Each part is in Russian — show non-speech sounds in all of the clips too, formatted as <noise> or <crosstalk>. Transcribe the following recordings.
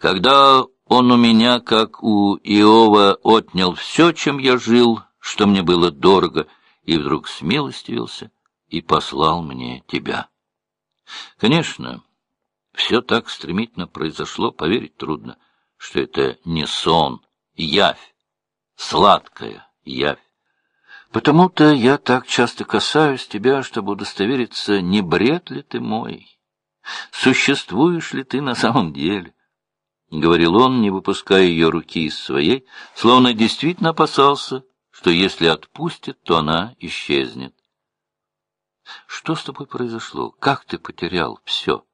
Когда он у меня, как у Иова, отнял все, чем я жил, что мне было дорого, и вдруг смилостивился и послал мне тебя. Конечно, все так стремительно произошло, поверить трудно, что это не сон, явь, сладкая явь. Потому-то я так часто касаюсь тебя, чтобы удостовериться, не бред ли ты мой, существуешь ли ты на самом деле. — говорил он, не выпуская ее руки из своей, словно действительно опасался, что если отпустит, то она исчезнет. — Что с тобой произошло? Как ты потерял все?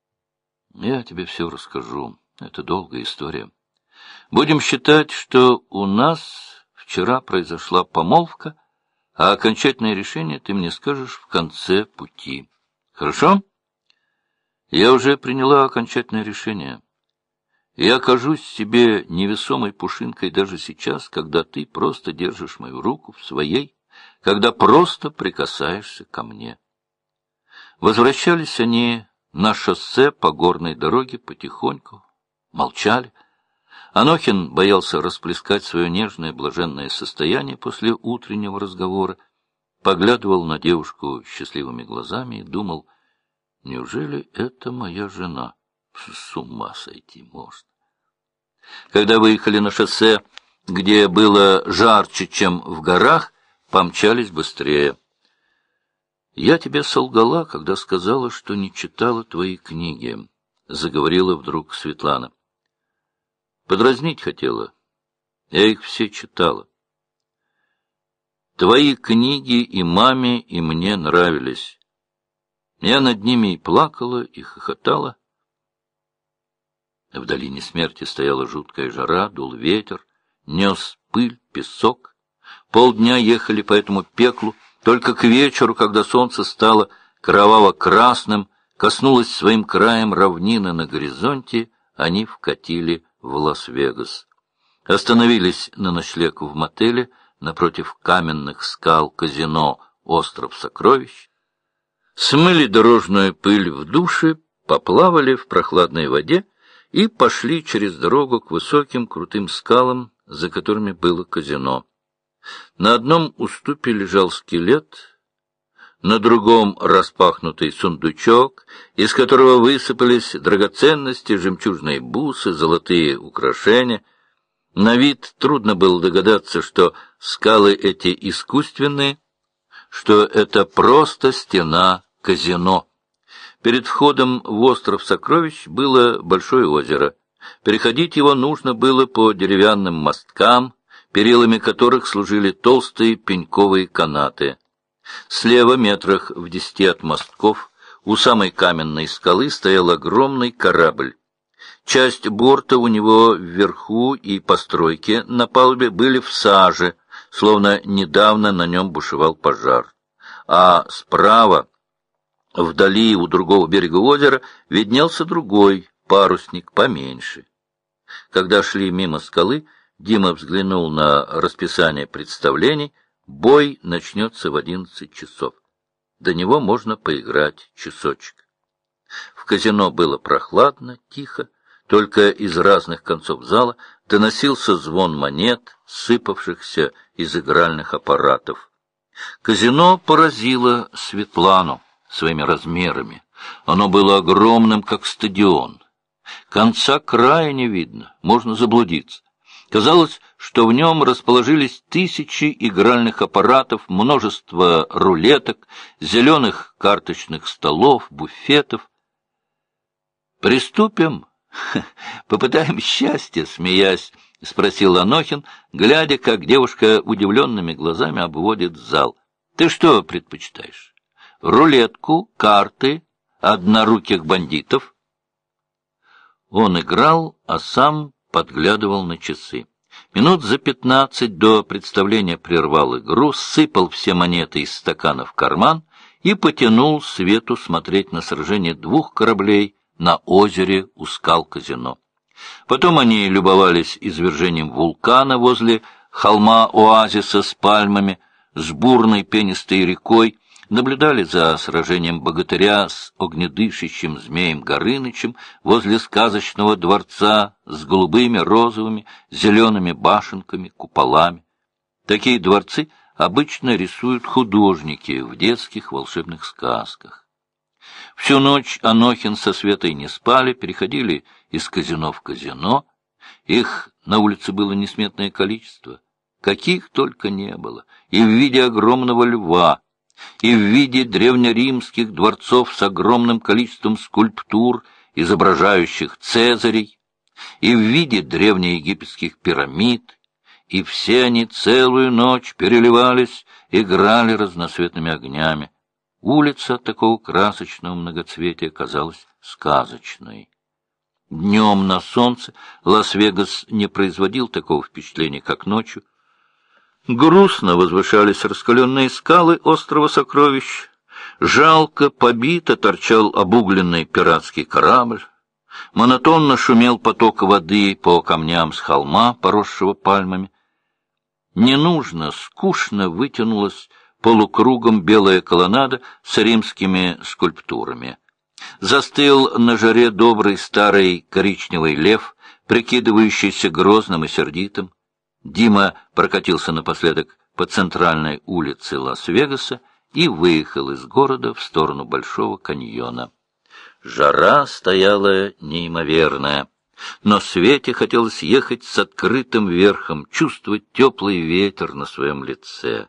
— Я тебе все расскажу. Это долгая история. Будем считать, что у нас Вчера произошла помолвка, а окончательное решение ты мне скажешь в конце пути. Хорошо? Я уже приняла окончательное решение. Я окажусь себе невесомой пушинкой даже сейчас, когда ты просто держишь мою руку в своей, когда просто прикасаешься ко мне. Возвращались они на шоссе по горной дороге потихоньку, молчали, Анохин боялся расплескать свое нежное блаженное состояние после утреннего разговора, поглядывал на девушку счастливыми глазами и думал, неужели это моя жена? С ума сойти может. Когда выехали на шоссе, где было жарче, чем в горах, помчались быстрее. «Я тебе солгала, когда сказала, что не читала твои книги», — заговорила вдруг Светлана. Подразнить хотела. Я их все читала. Твои книги и маме, и мне нравились. Я над ними и плакала, и хохотала. В долине смерти стояла жуткая жара, дул ветер, нес пыль, песок. Полдня ехали по этому пеклу, только к вечеру, когда солнце стало кроваво-красным, коснулось своим краем равнины на горизонте, они вкатили в Лас-Вегас. Остановились на ночлег в мотеле напротив каменных скал казино «Остров сокровищ». Смыли дорожную пыль в душе, поплавали в прохладной воде и пошли через дорогу к высоким крутым скалам, за которыми было казино. На одном уступе лежал скелет, на другом распахнутый сундучок, из которого высыпались драгоценности, жемчужные бусы, золотые украшения. На вид трудно было догадаться, что скалы эти искусственные, что это просто стена казино. Перед входом в остров сокровищ было большое озеро. Переходить его нужно было по деревянным мосткам, перилами которых служили толстые пеньковые канаты. Слева, метрах в десяти от мостков, у самой каменной скалы стоял огромный корабль. Часть борта у него вверху и постройки на палубе были в саже, словно недавно на нем бушевал пожар. А справа, вдали у другого берега озера, виднелся другой парусник поменьше. Когда шли мимо скалы, Дима взглянул на расписание представлений — Бой начнется в одиннадцать часов. До него можно поиграть часочек. В казино было прохладно, тихо, только из разных концов зала доносился звон монет, сыпавшихся из игральных аппаратов. Казино поразило Светлану своими размерами. Оно было огромным, как стадион. Конца края не видно, можно заблудиться. Казалось, что в нем расположились тысячи игральных аппаратов, множество рулеток, зеленых карточных столов, буфетов. «Приступим? <laughs> Попытаем счастье», — смеясь, — спросил Анохин, глядя, как девушка удивленными глазами обводит зал. «Ты что предпочитаешь? Рулетку, карты, одноруких бандитов?» Он играл, а сам подглядывал на часы. Минут за пятнадцать до представления прервал игру, сыпал все монеты из стакана в карман и потянул Свету смотреть на сражение двух кораблей на озере у скал казино. Потом они любовались извержением вулкана возле холма оазиса с пальмами, с бурной пенистой рекой, наблюдали за сражением богатыря с огнедышащим змеем Горынычем возле сказочного дворца с голубыми, розовыми, зелеными башенками, куполами. Такие дворцы обычно рисуют художники в детских волшебных сказках. Всю ночь Анохин со Светой не спали, переходили из казино в казино. Их на улице было несметное количество, каких только не было, и в виде огромного льва, и в виде древнеримских дворцов с огромным количеством скульптур, изображающих цезарей, и в виде древнеегипетских пирамид, и все они целую ночь переливались, играли разноцветными огнями. Улица такого красочного многоцветия казалась сказочной. Днем на солнце Лас-Вегас не производил такого впечатления, как ночью. Грустно возвышались раскаленные скалы острова Сокровищ. Жалко, побито торчал обугленный пиратский корабль. Монотонно шумел поток воды по камням с холма, поросшего пальмами. Ненужно, скучно вытянулась полукругом белая колоннада с римскими скульптурами. Застыл на жаре добрый старый коричневый лев, прикидывающийся грозным и сердитым. Дима прокатился напоследок по центральной улице Лас-Вегаса и выехал из города в сторону Большого каньона. Жара стояла неимоверная, но Свете хотелось ехать с открытым верхом, чувствовать теплый ветер на своем лице.